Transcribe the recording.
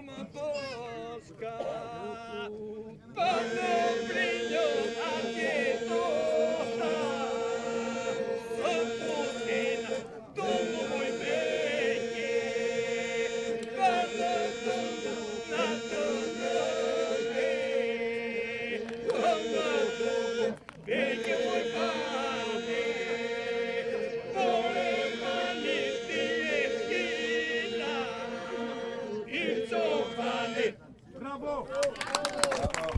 uma bosca Bravo! Bravo.